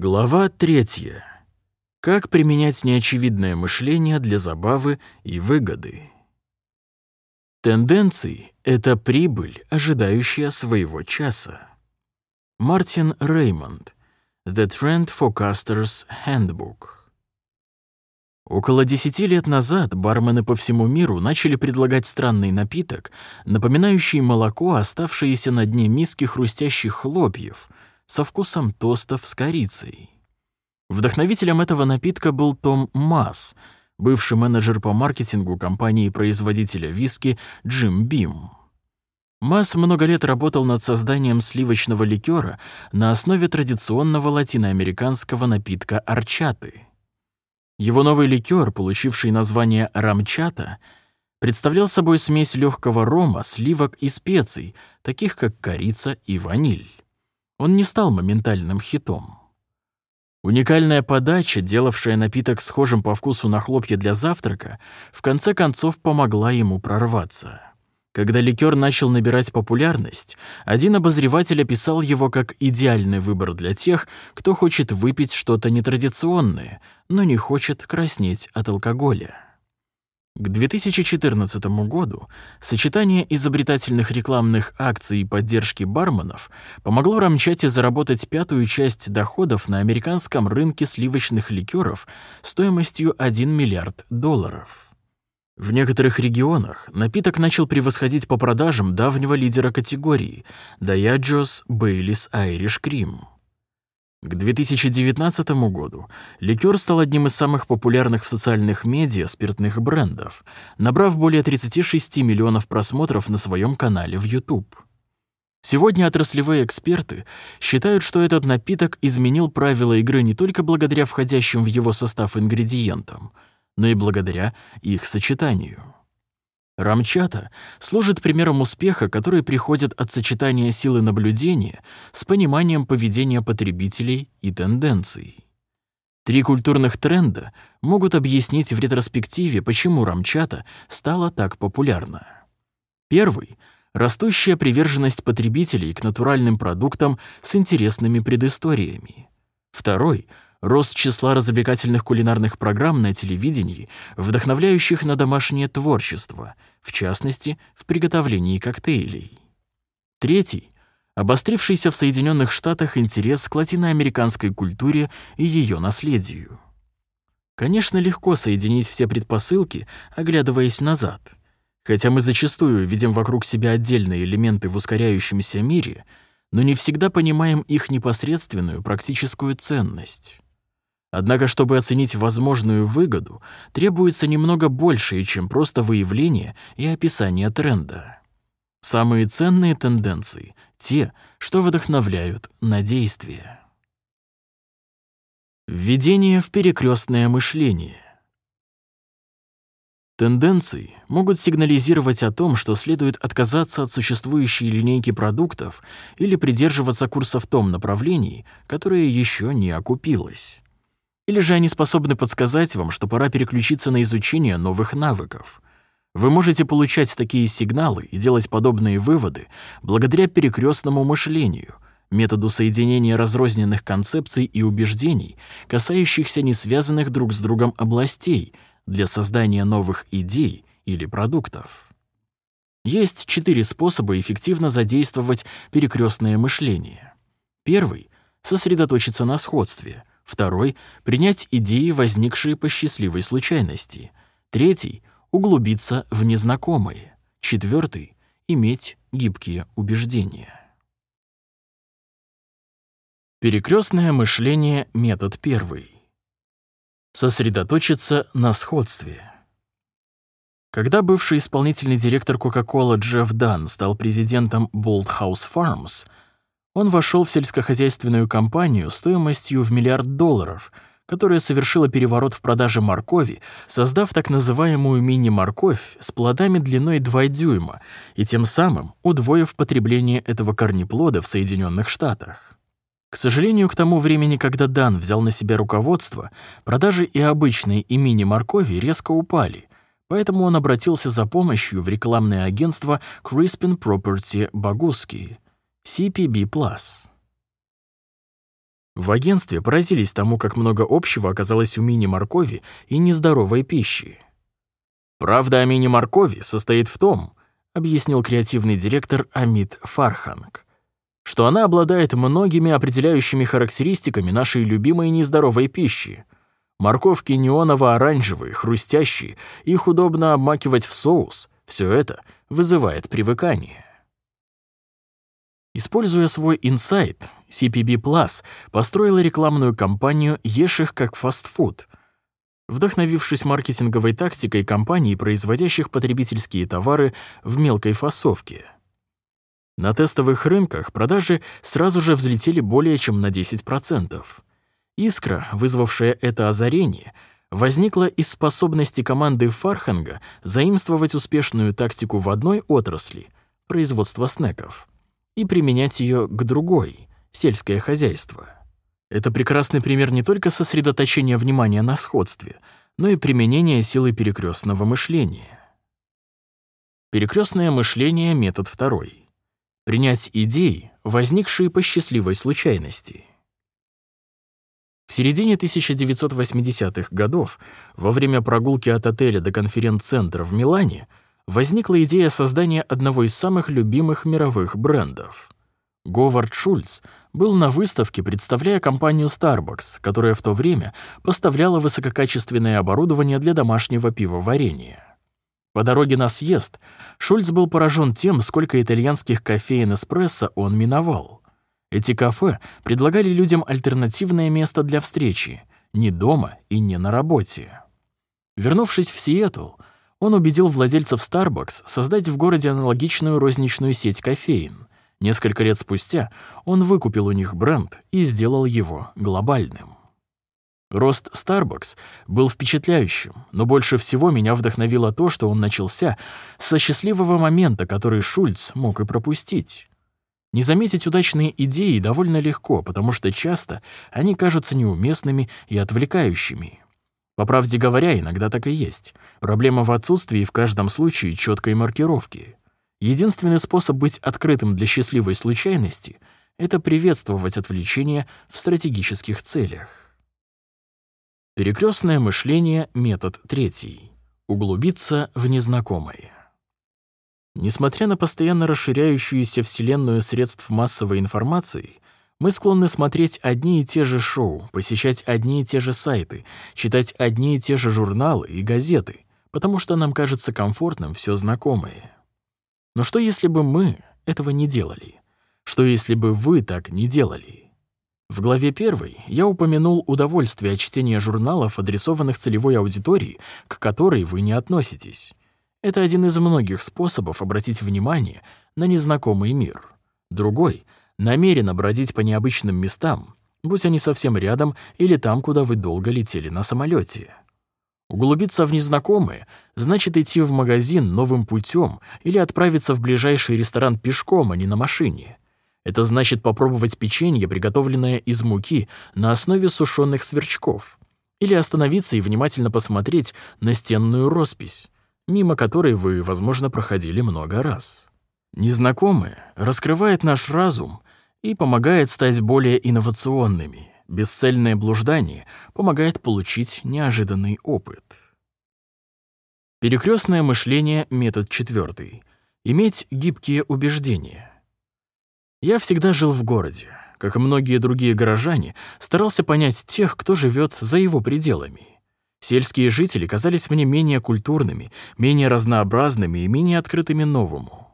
Глава третья. Как применять неочевидное мышление для забавы и выгоды. Тенденции — это прибыль, ожидающая своего часа. Мартин Реймонд. The Trend Forecaster's Handbook. Около десяти лет назад бармены по всему миру начали предлагать странный напиток, напоминающий молоко, оставшееся на дне миски хрустящих хлопьев, со вкусом тостов с корицей. Вдохновителем этого напитка был Том Масс, бывший менеджер по маркетингу компании-производителя виски Джим Бим. Масс много лет работал над созданием сливочного ликера на основе традиционного латиноамериканского напитка арчаты. Его новый ликер, получивший название рамчата, представлял собой смесь легкого рома, сливок и специй, таких как корица и ваниль он не стал моментальным хитом. Уникальная подача, делавшая напиток схожим по вкусу на хлопья для завтрака, в конце концов помогла ему прорваться. Когда ликер начал набирать популярность, один обозреватель описал его как идеальный выбор для тех, кто хочет выпить что-то нетрадиционное, но не хочет краснеть от алкоголя. К 2014 году сочетание изобретательных рекламных акций и поддержки барменов помогло Рамчате заработать пятую часть доходов на американском рынке сливочных ликеров стоимостью 1 миллиард долларов. В некоторых регионах напиток начал превосходить по продажам давнего лидера категории – Diageo's Baileys Irish Cream. К 2019 году ликер стал одним из самых популярных в социальных медиа спиртных брендов, набрав более 36 миллионов просмотров на своем канале в YouTube. Сегодня отраслевые эксперты считают, что этот напиток изменил правила игры не только благодаря входящим в его состав ингредиентам, но и благодаря их сочетанию. Рамчата служит примером успеха, который приходит от сочетания силы наблюдения с пониманием поведения потребителей и тенденций. Три культурных тренда могут объяснить в ретроспективе, почему рамчата стала так популярна. Первый — растущая приверженность потребителей к натуральным продуктам с интересными предысториями. Второй — рост числа развлекательных кулинарных программ на телевидении, вдохновляющих на домашнее творчество — в частности, в приготовлении коктейлей. Третий — обострившийся в Соединенных Штатах интерес к латиноамериканской культуре и ее наследию. Конечно, легко соединить все предпосылки, оглядываясь назад. Хотя мы зачастую видим вокруг себя отдельные элементы в ускоряющемся мире, но не всегда понимаем их непосредственную практическую ценность. Однако, чтобы оценить возможную выгоду, требуется немного большее, чем просто выявление и описание тренда. Самые ценные тенденции — те, что вдохновляют на действие. Введение в перекрестное мышление. Тенденции могут сигнализировать о том, что следует отказаться от существующей линейки продуктов или придерживаться курса в том направлении, которое еще не окупилось. Или же они способны подсказать вам, что пора переключиться на изучение новых навыков. Вы можете получать такие сигналы и делать подобные выводы благодаря перекрестному мышлению, методу соединения разрозненных концепций и убеждений, касающихся не связанных друг с другом областей для создания новых идей или продуктов. Есть четыре способа эффективно задействовать перекрестное мышление. Первый — сосредоточиться на сходстве — Второй — принять идеи, возникшие по счастливой случайности. Третий — углубиться в незнакомые. Четвертый — иметь гибкие убеждения. Перекрестное мышление — метод первый. Сосредоточиться на сходстве. Когда бывший исполнительный директор Coca-Cola Джефф Дан стал президентом Bold House Farms — он вошел в сельскохозяйственную компанию стоимостью в миллиард долларов, которая совершила переворот в продаже моркови, создав так называемую мини-морковь с плодами длиной 2 дюйма и тем самым удвоив потребление этого корнеплода в Соединенных Штатах. К сожалению, к тому времени, когда Дан взял на себя руководство, продажи и обычной, и мини-моркови резко упали, поэтому он обратился за помощью в рекламное агентство Crispin Property Богуски — CPB+. В агентстве поразились тому, как много общего оказалось у мини-моркови и нездоровой пищи. «Правда о мини-моркови состоит в том», — объяснил креативный директор Амит Фарханг, что она обладает многими определяющими характеристиками нашей любимой нездоровой пищи. Морковки неоново-оранжевые, хрустящие, их удобно обмакивать в соус. Все это вызывает привыкание. Используя свой инсайт, CPB Plus построила рекламную кампанию «Ешь их как фастфуд», вдохновившись маркетинговой тактикой компаний, производящих потребительские товары в мелкой фасовке. На тестовых рынках продажи сразу же взлетели более чем на 10%. Искра, вызвавшая это озарение, возникла из способности команды Фарханга заимствовать успешную тактику в одной отрасли — производство снеков и применять ее к другой — сельское хозяйство. Это прекрасный пример не только сосредоточения внимания на сходстве, но и применения силы перекрестного мышления. Перекрестное мышление — метод второй. Принять идеи, возникшие по счастливой случайности. В середине 1980-х годов, во время прогулки от отеля до конференц-центра в Милане, возникла идея создания одного из самых любимых мировых брендов. Говард Шульц был на выставке, представляя компанию Starbucks, которая в то время поставляла высококачественное оборудование для домашнего пивоварения. По дороге на съезд Шульц был поражен тем, сколько итальянских кофеин эспрессо он миновал. Эти кафе предлагали людям альтернативное место для встречи, не дома и не на работе. Вернувшись в Сиэтл, он убедил владельцев Starbucks создать в городе аналогичную розничную сеть кофеин. Несколько лет спустя он выкупил у них бренд и сделал его глобальным. Рост Starbucks был впечатляющим, но больше всего меня вдохновило то, что он начался со счастливого момента, который Шульц мог и пропустить. Не заметить удачные идеи довольно легко, потому что часто они кажутся неуместными и отвлекающими. По правде говоря, иногда так и есть. Проблема в отсутствии в каждом случае четкой маркировки. Единственный способ быть открытым для счастливой случайности — это приветствовать отвлечение в стратегических целях. Перекрестное мышление — метод третий. Углубиться в незнакомое. Несмотря на постоянно расширяющуюся вселенную средств массовой информации, мы склонны смотреть одни и те же шоу, посещать одни и те же сайты, читать одни и те же журналы и газеты, потому что нам кажется комфортным все знакомое. Но что если бы мы этого не делали? Что если бы вы так не делали? В главе первой я упомянул удовольствие от чтения журналов, адресованных целевой аудитории, к которой вы не относитесь. Это один из многих способов обратить внимание на незнакомый мир. Другой — намеренно бродить по необычным местам, будь они совсем рядом или там, куда вы долго летели на самолете. Углубиться в незнакомое значит идти в магазин новым путем или отправиться в ближайший ресторан пешком, а не на машине. Это значит попробовать печенье, приготовленное из муки на основе сушеных сверчков. Или остановиться и внимательно посмотреть на стенную роспись, мимо которой вы, возможно, проходили много раз. Незнакомое раскрывает наш разум и помогает стать более инновационными. Бесцельное блуждание помогает получить неожиданный опыт. Перекрестное мышление — метод четвертый. Иметь гибкие убеждения. Я всегда жил в городе. Как и многие другие горожане, старался понять тех, кто живет за его пределами. Сельские жители казались мне менее культурными, менее разнообразными и менее открытыми новому.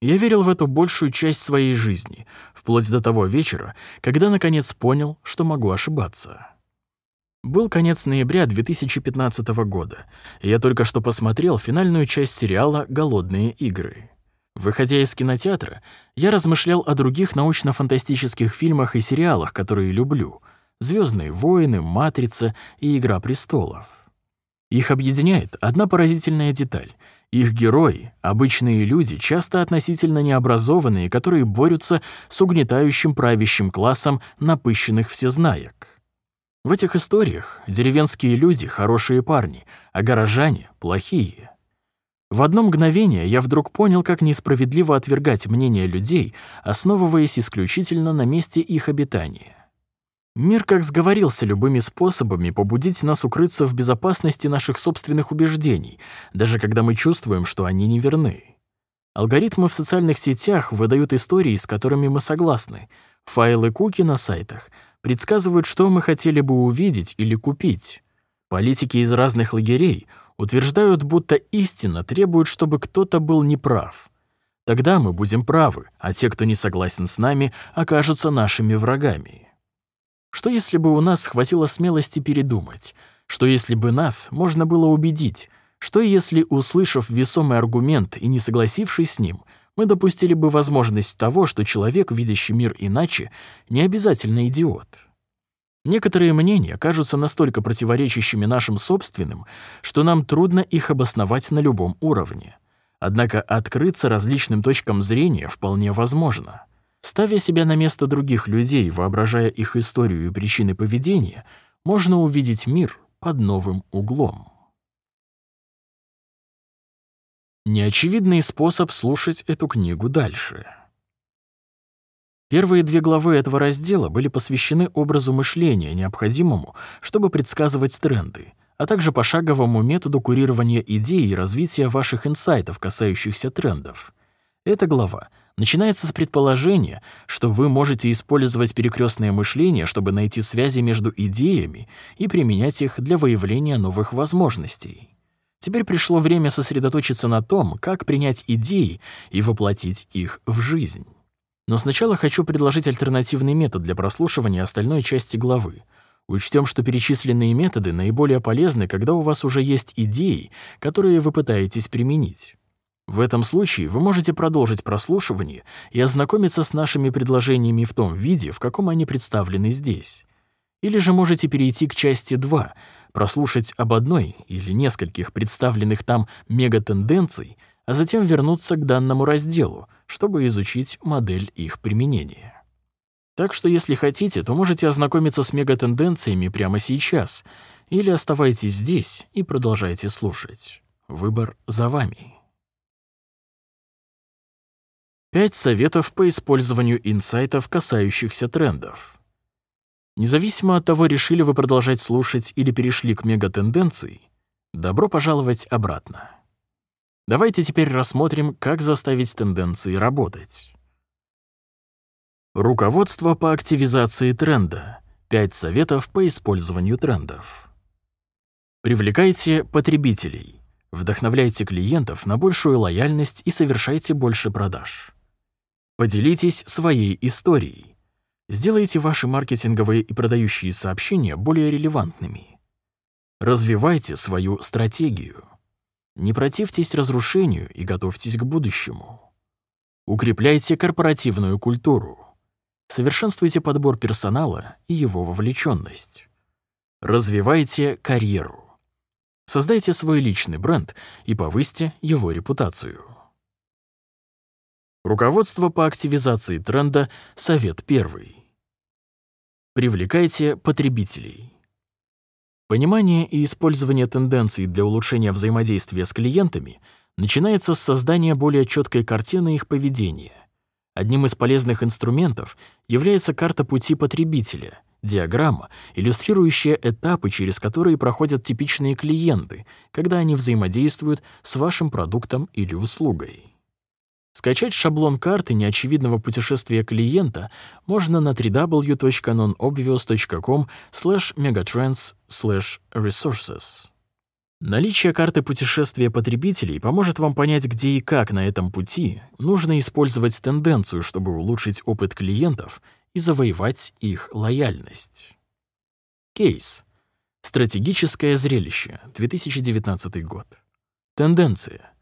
Я верил в эту большую часть своей жизни, вплоть до того вечера, когда наконец понял, что могу ошибаться. Был конец ноября 2015 года, и я только что посмотрел финальную часть сериала «Голодные игры». Выходя из кинотеатра, я размышлял о других научно-фантастических фильмах и сериалах, которые люблю «Звездные войны», «Матрица» и «Игра престолов». Их объединяет одна поразительная деталь — их герои — обычные люди, часто относительно необразованные, которые борются с угнетающим правящим классом напыщенных всезнаек. В этих историях деревенские люди — хорошие парни, а горожане — плохие. В одно мгновение я вдруг понял, как несправедливо отвергать мнение людей, основываясь исключительно на месте их обитания. Мир как сговорился любыми способами побудить нас укрыться в безопасности наших собственных убеждений, даже когда мы чувствуем, что они неверны. Алгоритмы в социальных сетях выдают истории, с которыми мы согласны. Файлы куки на сайтах предсказывают, что мы хотели бы увидеть или купить. Политики из разных лагерей утверждают, будто истина требует, чтобы кто-то был неправ. Тогда мы будем правы, а те, кто не согласен с нами, окажутся нашими врагами. Что если бы у нас хватило смелости передумать? Что если бы нас можно было убедить? Что если, услышав весомый аргумент и не согласившись с ним, мы допустили бы возможность того, что человек, видящий мир иначе, не обязательно идиот? Некоторые мнения кажутся настолько противоречащими нашим собственным, что нам трудно их обосновать на любом уровне. Однако открыться различным точкам зрения вполне возможно. Ставя себя на место других людей, воображая их историю и причины поведения, можно увидеть мир под новым углом. Неочевидный способ слушать эту книгу дальше. Первые две главы этого раздела были посвящены образу мышления, необходимому, чтобы предсказывать тренды, а также пошаговому методу курирования идей и развития ваших инсайтов, касающихся трендов. Эта глава начинается с предположения, что вы можете использовать перекрестное мышление, чтобы найти связи между идеями и применять их для выявления новых возможностей. Теперь пришло время сосредоточиться на том, как принять идеи и воплотить их в жизнь. Но сначала хочу предложить альтернативный метод для прослушивания остальной части главы. Учтем, что перечисленные методы наиболее полезны, когда у вас уже есть идеи, которые вы пытаетесь применить. В этом случае вы можете продолжить прослушивание и ознакомиться с нашими предложениями в том виде, в каком они представлены здесь. Или же можете перейти к части 2, прослушать об одной или нескольких представленных там мегатенденций, а затем вернуться к данному разделу, чтобы изучить модель их применения. Так что если хотите, то можете ознакомиться с мегатенденциями прямо сейчас, или оставайтесь здесь и продолжайте слушать. Выбор за вами. Пять советов по использованию инсайтов, касающихся трендов. Независимо от того, решили вы продолжать слушать или перешли к мегатенденции, добро пожаловать обратно. Давайте теперь рассмотрим, как заставить тенденции работать. Руководство по активизации тренда. Пять советов по использованию трендов. Привлекайте потребителей. Вдохновляйте клиентов на большую лояльность и совершайте больше продаж. Поделитесь своей историей. Сделайте ваши маркетинговые и продающие сообщения более релевантными. Развивайте свою стратегию. Не противьтесь разрушению и готовьтесь к будущему. Укрепляйте корпоративную культуру. Совершенствуйте подбор персонала и его вовлеченность. Развивайте карьеру. Создайте свой личный бренд и повысьте его репутацию. Руководство по активизации тренда, совет первый. Привлекайте потребителей. Понимание и использование тенденций для улучшения взаимодействия с клиентами начинается с создания более четкой картины их поведения. Одним из полезных инструментов является карта пути потребителя, диаграмма, иллюстрирующая этапы, через которые проходят типичные клиенты, когда они взаимодействуют с вашим продуктом или услугой. Скачать шаблон карты неочевидного путешествия клиента можно на www.nonobvious.com megatrends resources. Наличие карты путешествия потребителей поможет вам понять, где и как на этом пути нужно использовать тенденцию, чтобы улучшить опыт клиентов и завоевать их лояльность. Кейс. Стратегическое зрелище. 2019 год. Тенденция.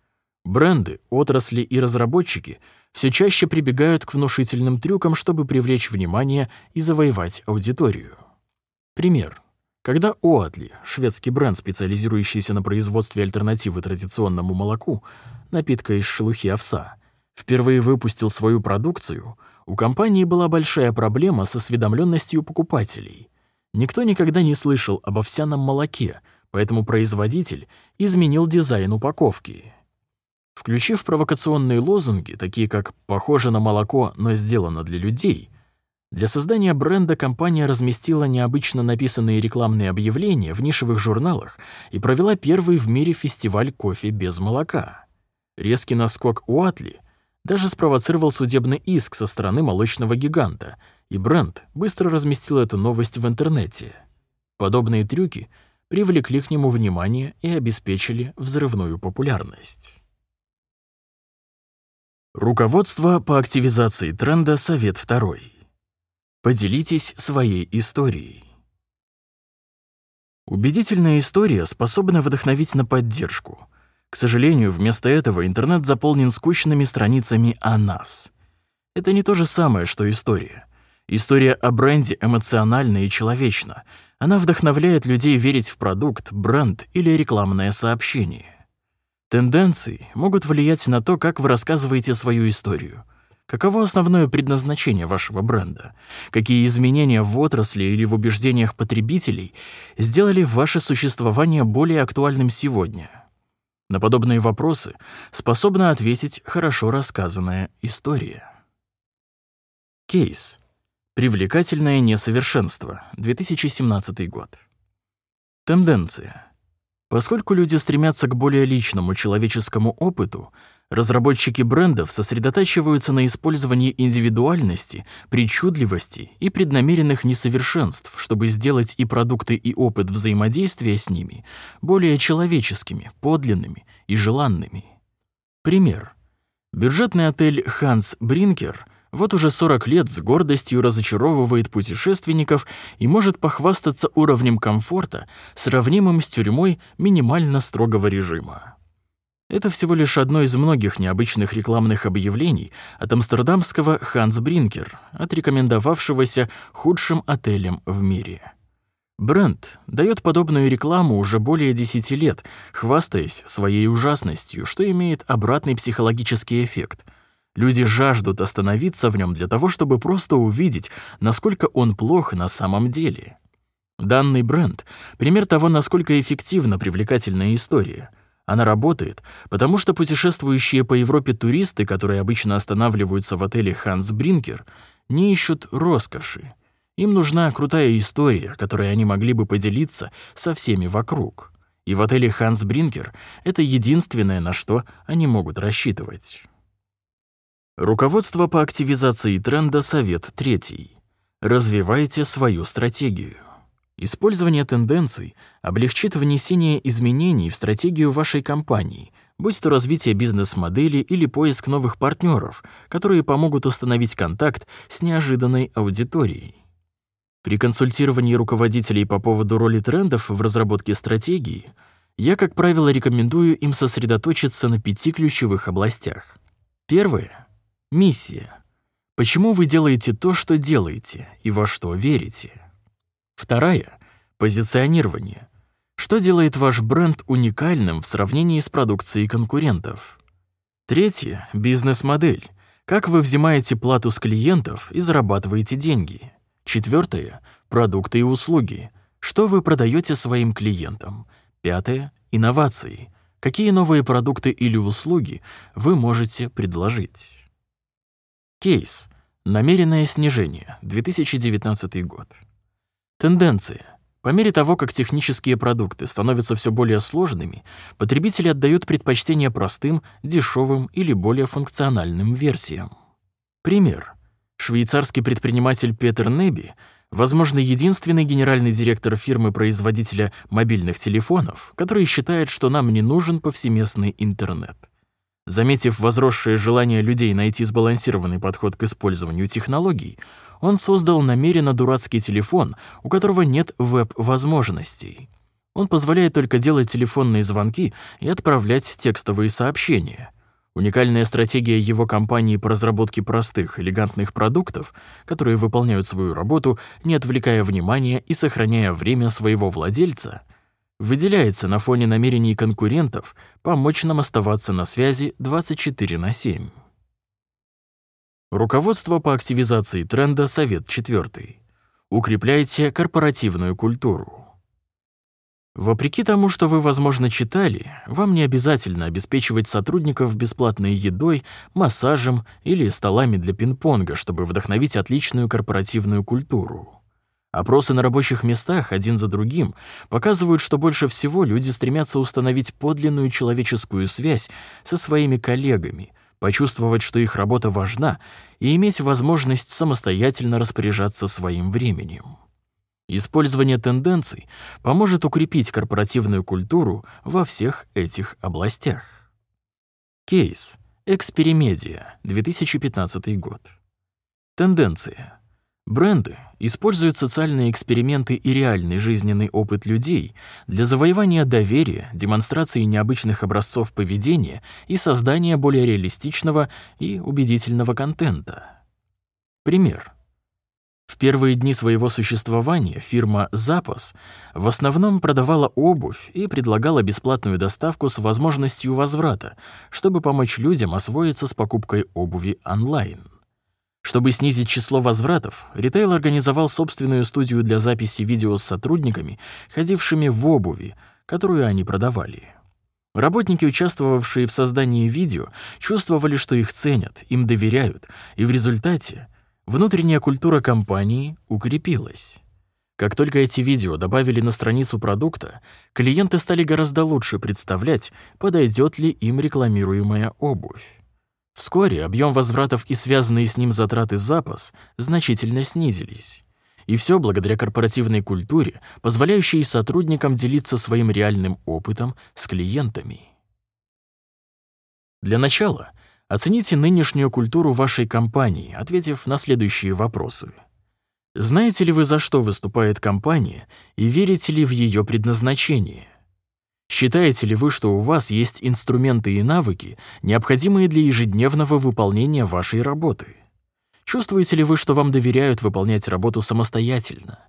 Бренды, отрасли и разработчики все чаще прибегают к внушительным трюкам, чтобы привлечь внимание и завоевать аудиторию. Пример. Когда Оатли, шведский бренд, специализирующийся на производстве альтернативы традиционному молоку, напитка из шелухи овса, впервые выпустил свою продукцию, у компании была большая проблема с осведомленностью покупателей. Никто никогда не слышал об овсяном молоке, поэтому производитель изменил дизайн упаковки. Включив провокационные лозунги, такие как «похоже на молоко, но сделано для людей», Для создания бренда компания разместила необычно написанные рекламные объявления в нишевых журналах и провела первый в мире фестиваль кофе без молока. Резкий наскок Уатли даже спровоцировал судебный иск со стороны молочного гиганта, и бренд быстро разместил эту новость в интернете. Подобные трюки привлекли к нему внимание и обеспечили взрывную популярность. Руководство по активизации тренда «Совет второй». Поделитесь своей историей. Убедительная история способна вдохновить на поддержку. К сожалению, вместо этого интернет заполнен скучными страницами о нас. Это не то же самое, что история. История о бренде эмоциональна и человечна. Она вдохновляет людей верить в продукт, бренд или рекламное сообщение. Тенденции могут влиять на то, как вы рассказываете свою историю. Каково основное предназначение вашего бренда? Какие изменения в отрасли или в убеждениях потребителей сделали ваше существование более актуальным сегодня? На подобные вопросы способна ответить хорошо рассказанная история. Кейс. Привлекательное несовершенство. 2017 год. Тенденция. Поскольку люди стремятся к более личному человеческому опыту, разработчики брендов сосредотачиваются на использовании индивидуальности, причудливости и преднамеренных несовершенств, чтобы сделать и продукты, и опыт взаимодействия с ними более человеческими, подлинными и желанными. Пример. Бюджетный отель «Ханс Бринкер» — вот уже 40 лет с гордостью разочаровывает путешественников и может похвастаться уровнем комфорта, сравнимым с тюрьмой минимально строгого режима. Это всего лишь одно из многих необычных рекламных объявлений от амстердамского Ханс Бринкер, отрекомендовавшегося худшим отелем в мире. Бренд дает подобную рекламу уже более 10 лет, хвастаясь своей ужасностью, что имеет обратный психологический эффект — Люди жаждут остановиться в нем для того, чтобы просто увидеть, насколько он плох на самом деле. Данный бренд — пример того, насколько эффективна привлекательная история. Она работает, потому что путешествующие по Европе туристы, которые обычно останавливаются в отеле «Ханс Бринкер», не ищут роскоши. Им нужна крутая история, которой они могли бы поделиться со всеми вокруг. И в отеле «Ханс Бринкер» это единственное, на что они могут рассчитывать. Руководство по активизации тренда Совет 3. Развивайте свою стратегию. Использование тенденций облегчит внесение изменений в стратегию вашей компании, будь то развитие бизнес-модели или поиск новых партнеров, которые помогут установить контакт с неожиданной аудиторией. При консультировании руководителей по поводу роли трендов в разработке стратегии я, как правило, рекомендую им сосредоточиться на пяти ключевых областях. Первое — Миссия. Почему вы делаете то, что делаете, и во что верите? Вторая — позиционирование. Что делает ваш бренд уникальным в сравнении с продукцией конкурентов? Третье — бизнес-модель. Как вы взимаете плату с клиентов и зарабатываете деньги? Четвертое — продукты и услуги. Что вы продаете своим клиентам? Пятое — инновации. Какие новые продукты или услуги вы можете предложить? Кейс. Намеренное снижение. 2019 год. Тенденция. По мере того, как технические продукты становятся все более сложными, потребители отдают предпочтение простым, дешевым или более функциональным версиям. Пример. Швейцарский предприниматель Петер Неби, возможно, единственный генеральный директор фирмы-производителя мобильных телефонов, который считает, что нам не нужен повсеместный интернет. Заметив возросшее желание людей найти сбалансированный подход к использованию технологий, он создал намеренно дурацкий телефон, у которого нет веб-возможностей. Он позволяет только делать телефонные звонки и отправлять текстовые сообщения. Уникальная стратегия его компании по разработке простых, элегантных продуктов, которые выполняют свою работу, не отвлекая внимания и сохраняя время своего владельца — выделяется на фоне намерений конкурентов помочь нам оставаться на связи 24 на 7. Руководство по активизации тренда Совет 4. Укрепляйте корпоративную культуру. Вопреки тому, что вы, возможно, читали, вам не обязательно обеспечивать сотрудников бесплатной едой, массажем или столами для пинг-понга, чтобы вдохновить отличную корпоративную культуру. Опросы на рабочих местах один за другим показывают, что больше всего люди стремятся установить подлинную человеческую связь со своими коллегами, почувствовать, что их работа важна, и иметь возможность самостоятельно распоряжаться своим временем. Использование тенденций поможет укрепить корпоративную культуру во всех этих областях. Кейс. Эксперимедия. 2015 год. Тенденция. Бренды используют социальные эксперименты и реальный жизненный опыт людей для завоевания доверия, демонстрации необычных образцов поведения и создания более реалистичного и убедительного контента. Пример. В первые дни своего существования фирма «Запас» в основном продавала обувь и предлагала бесплатную доставку с возможностью возврата, чтобы помочь людям освоиться с покупкой обуви онлайн. Чтобы снизить число возвратов, ритейл организовал собственную студию для записи видео с сотрудниками, ходившими в обуви, которую они продавали. Работники, участвовавшие в создании видео, чувствовали, что их ценят, им доверяют, и в результате Внутренняя культура компании укрепилась. Как только эти видео добавили на страницу продукта, клиенты стали гораздо лучше представлять, подойдет ли им рекламируемая обувь. Вскоре объем возвратов и связанные с ним затраты запас значительно снизились. И все благодаря корпоративной культуре, позволяющей сотрудникам делиться своим реальным опытом с клиентами. Для начала Оцените нынешнюю культуру вашей компании, ответив на следующие вопросы. Знаете ли вы, за что выступает компания, и верите ли в ее предназначение? Считаете ли вы, что у вас есть инструменты и навыки, необходимые для ежедневного выполнения вашей работы? Чувствуете ли вы, что вам доверяют выполнять работу самостоятельно?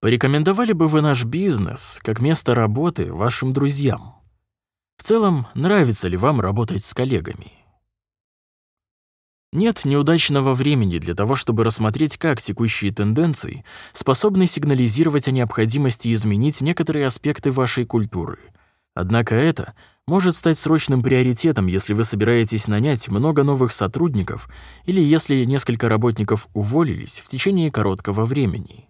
Порекомендовали бы вы наш бизнес как место работы вашим друзьям? В целом, нравится ли вам работать с коллегами? Нет неудачного времени для того, чтобы рассмотреть, как текущие тенденции способны сигнализировать о необходимости изменить некоторые аспекты вашей культуры. Однако это может стать срочным приоритетом, если вы собираетесь нанять много новых сотрудников или если несколько работников уволились в течение короткого времени.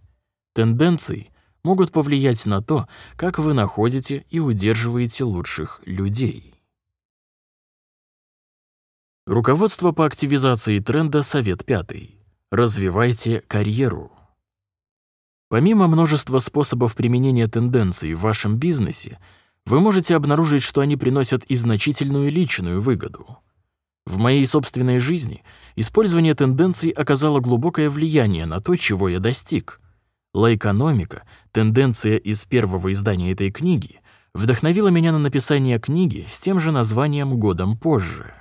Тенденции могут повлиять на то, как вы находите и удерживаете лучших людей. Руководство по активизации тренда Совет 5. Развивайте карьеру. Помимо множества способов применения тенденций в вашем бизнесе, вы можете обнаружить, что они приносят и значительную личную выгоду. В моей собственной жизни использование тенденций оказало глубокое влияние на то, чего я достиг. Лайкономика, тенденция из первого издания этой книги, вдохновила меня на написание книги с тем же названием годом позже.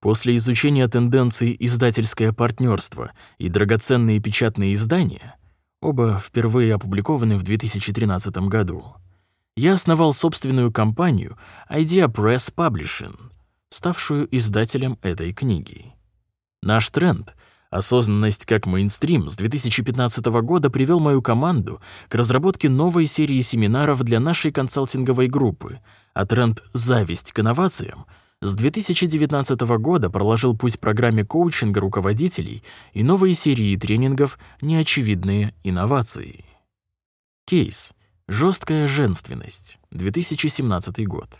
После изучения тенденций издательское партнерство и драгоценные печатные издания, оба впервые опубликованы в 2013 году, я основал собственную компанию Idea Press Publishing, ставшую издателем этой книги. Наш тренд — осознанность как мейнстрим с 2015 года привел мою команду к разработке новой серии семинаров для нашей консалтинговой группы, а тренд «Зависть к инновациям» — с 2019 года проложил путь программе коучинга руководителей и новой серии тренингов «Неочевидные инновации». Кейс. Жесткая женственность. 2017 год.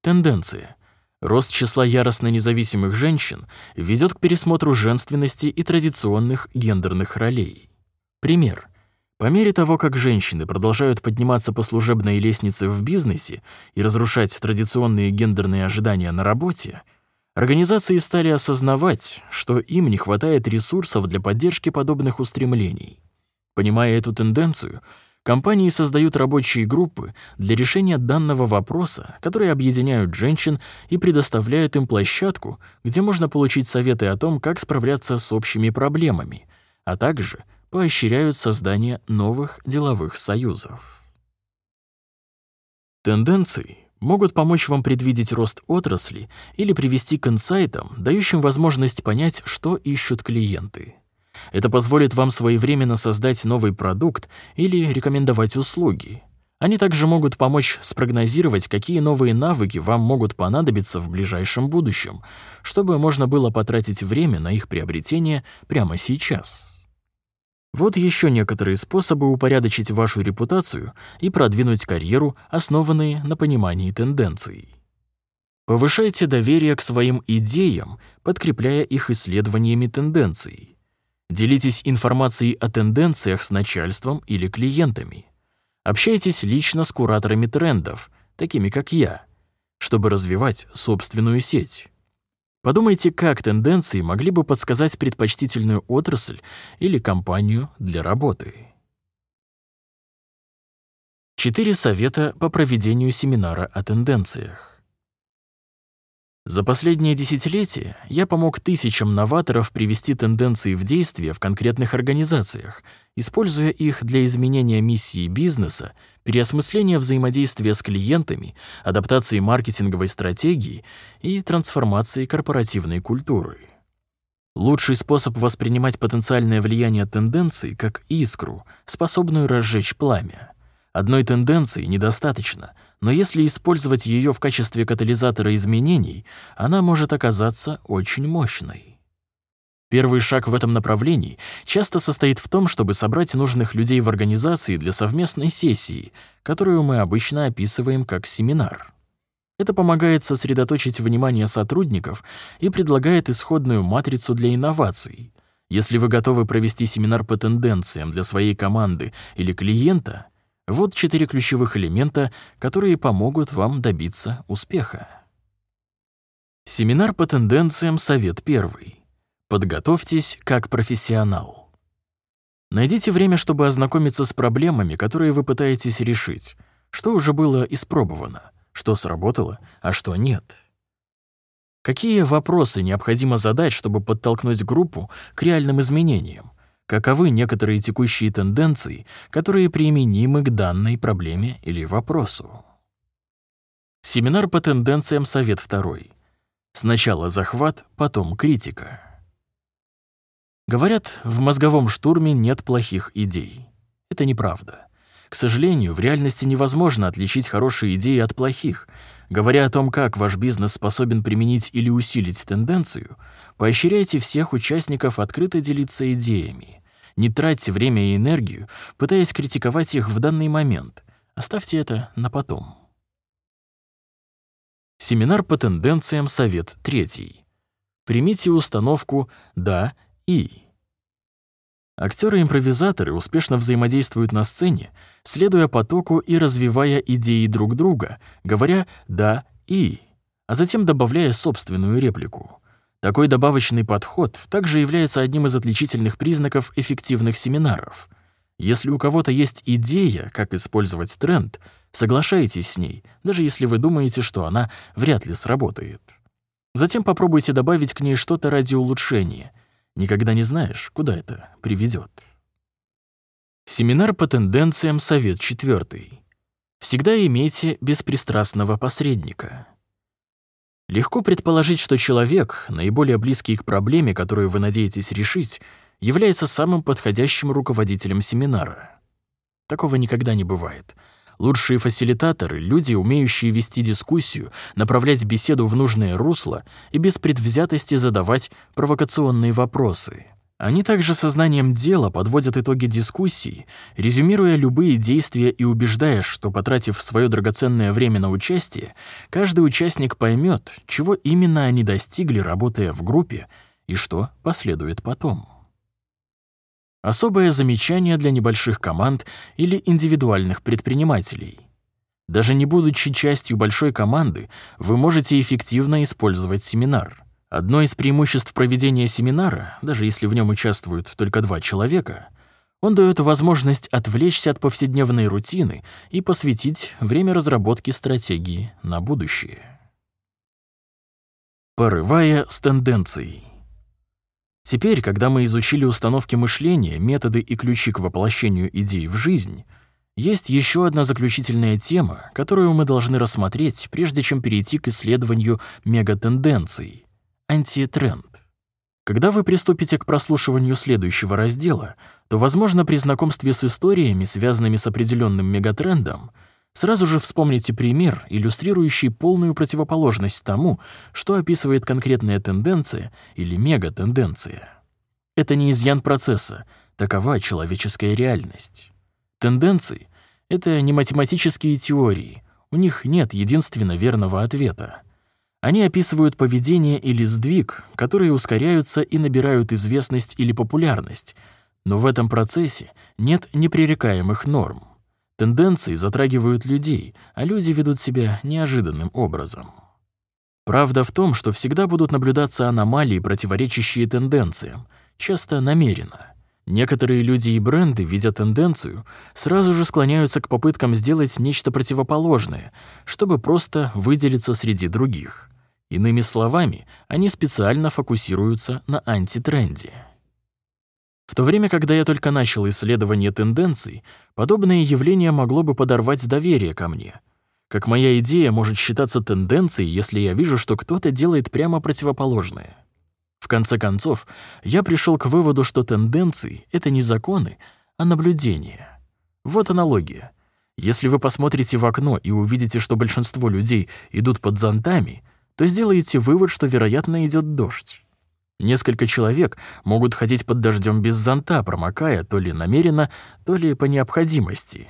Тенденция. Рост числа яростно независимых женщин ведет к пересмотру женственности и традиционных гендерных ролей. Пример. По мере того, как женщины продолжают подниматься по служебной лестнице в бизнесе и разрушать традиционные гендерные ожидания на работе, организации стали осознавать, что им не хватает ресурсов для поддержки подобных устремлений. Понимая эту тенденцию, компании создают рабочие группы для решения данного вопроса, которые объединяют женщин и предоставляют им площадку, где можно получить советы о том, как справляться с общими проблемами, а также — поощряют создание новых деловых союзов. Тенденции могут помочь вам предвидеть рост отрасли или привести к инсайтам, дающим возможность понять, что ищут клиенты. Это позволит вам своевременно создать новый продукт или рекомендовать услуги, Они также могут помочь спрогнозировать, какие новые навыки вам могут понадобиться в ближайшем будущем, чтобы можно было потратить время на их приобретение прямо сейчас. Вот еще некоторые способы упорядочить вашу репутацию и продвинуть карьеру, основанные на понимании тенденций. Повышайте доверие к своим идеям, подкрепляя их исследованиями тенденций. Делитесь информацией о тенденциях с начальством или клиентами. Общайтесь лично с кураторами трендов, такими как я, чтобы развивать собственную сеть. Подумайте, как тенденции могли бы подсказать предпочтительную отрасль или компанию для работы. Четыре совета по проведению семинара о тенденциях. За последние десятилетия я помог тысячам новаторов привести тенденции в действие в конкретных организациях, используя их для изменения миссии бизнеса, переосмысления взаимодействия с клиентами, адаптации маркетинговой стратегии и трансформации корпоративной культуры. Лучший способ воспринимать потенциальное влияние тенденций как искру, способную разжечь пламя. Одной тенденции недостаточно — но если использовать ее в качестве катализатора изменений, она может оказаться очень мощной. Первый шаг в этом направлении часто состоит в том, чтобы собрать нужных людей в организации для совместной сессии, которую мы обычно описываем как семинар. Это помогает сосредоточить внимание сотрудников и предлагает исходную матрицу для инноваций. Если вы готовы провести семинар по тенденциям для своей команды или клиента, вот четыре ключевых элемента, которые помогут вам добиться успеха. Семинар по тенденциям совет первый. Подготовьтесь как профессионал. Найдите время, чтобы ознакомиться с проблемами, которые вы пытаетесь решить, что уже было испробовано, что сработало, а что нет. Какие вопросы необходимо задать, чтобы подтолкнуть группу к реальным изменениям, каковы некоторые текущие тенденции, которые применимы к данной проблеме или вопросу. Семинар по тенденциям совет второй. Сначала захват, потом критика. Говорят, в мозговом штурме нет плохих идей. Это неправда. К сожалению, в реальности невозможно отличить хорошие идеи от плохих. Говоря о том, как ваш бизнес способен применить или усилить тенденцию, поощряйте всех участников открыто делиться идеями. Не тратьте время и энергию, пытаясь критиковать их в данный момент. Оставьте это на потом. Семинар по тенденциям совет третий. Примите установку «да» и. Актеры-импровизаторы успешно взаимодействуют на сцене, следуя потоку и развивая идеи друг друга, говоря «да» и, а затем добавляя собственную реплику. Такой добавочный подход также является одним из отличительных признаков эффективных семинаров. Если у кого-то есть идея, как использовать тренд, соглашайтесь с ней, даже если вы думаете, что она вряд ли сработает. Затем попробуйте добавить к ней что-то ради улучшения. Никогда не знаешь, куда это приведет. Семинар по тенденциям совет четвертый. Всегда имейте беспристрастного посредника. Легко предположить, что человек, наиболее близкий к проблеме, которую вы надеетесь решить, является самым подходящим руководителем семинара. Такого никогда не бывает. Лучшие фасилитаторы — люди, умеющие вести дискуссию, направлять беседу в нужное русло и без предвзятости задавать провокационные вопросы — они также сознанием дела подводят итоги дискуссий, резюмируя любые действия и убеждая, что, потратив свое драгоценное время на участие, каждый участник поймет, чего именно они достигли, работая в группе, и что последует потом. Особое замечание для небольших команд или индивидуальных предпринимателей. Даже не будучи частью большой команды, вы можете эффективно использовать семинар — Одно из преимуществ проведения семинара, даже если в нем участвуют только два человека, он дает возможность отвлечься от повседневной рутины и посвятить время разработке стратегии на будущее. Порывая с тенденцией. Теперь, когда мы изучили установки мышления, методы и ключи к воплощению идей в жизнь, есть еще одна заключительная тема, которую мы должны рассмотреть, прежде чем перейти к исследованию мегатенденций — антитренд. Когда вы приступите к прослушиванию следующего раздела, то, возможно, при знакомстве с историями, связанными с определенным мегатрендом, Сразу же вспомните пример, иллюстрирующий полную противоположность тому, что описывает конкретная тенденция или мегатенденция. Это не изъян процесса, такова человеческая реальность. Тенденции — это не математические теории, у них нет единственно верного ответа. Они описывают поведение или сдвиг, которые ускоряются и набирают известность или популярность, но в этом процессе нет непререкаемых норм. Тенденции затрагивают людей, а люди ведут себя неожиданным образом. Правда в том, что всегда будут наблюдаться аномалии, противоречащие тенденциям, часто намеренно. Некоторые люди и бренды, видя тенденцию, сразу же склоняются к попыткам сделать нечто противоположное, чтобы просто выделиться среди других. Иными словами, они специально фокусируются на антитренде. В то время, когда я только начал исследование тенденций, подобное явление могло бы подорвать доверие ко мне. Как моя идея может считаться тенденцией, если я вижу, что кто-то делает прямо противоположное. Конце концов, я пришел к выводу, что тенденции — это не законы, а наблюдения. Вот аналогия. Если вы посмотрите в окно и увидите, что большинство людей идут под зонтами, то сделаете вывод, что, вероятно, идет дождь. Несколько человек могут ходить под дождем без зонта, промокая то ли намеренно, то ли по необходимости.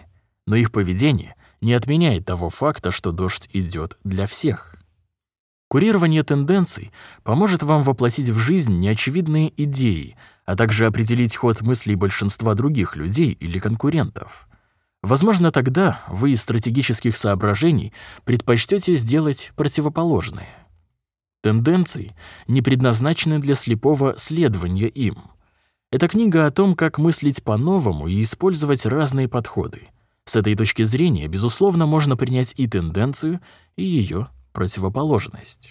Но их поведение не отменяет того факта, что дождь идет для всех. Курирование тенденций поможет вам воплотить в жизнь неочевидные идеи, а также определить ход мыслей большинства других людей или конкурентов. Возможно, тогда вы из стратегических соображений предпочтете сделать противоположное. Тенденции не предназначены для слепого следования им. Это книга о том, как мыслить по-новому и использовать разные подходы. С этой точки зрения, безусловно, можно принять и тенденцию, и ее противоположность.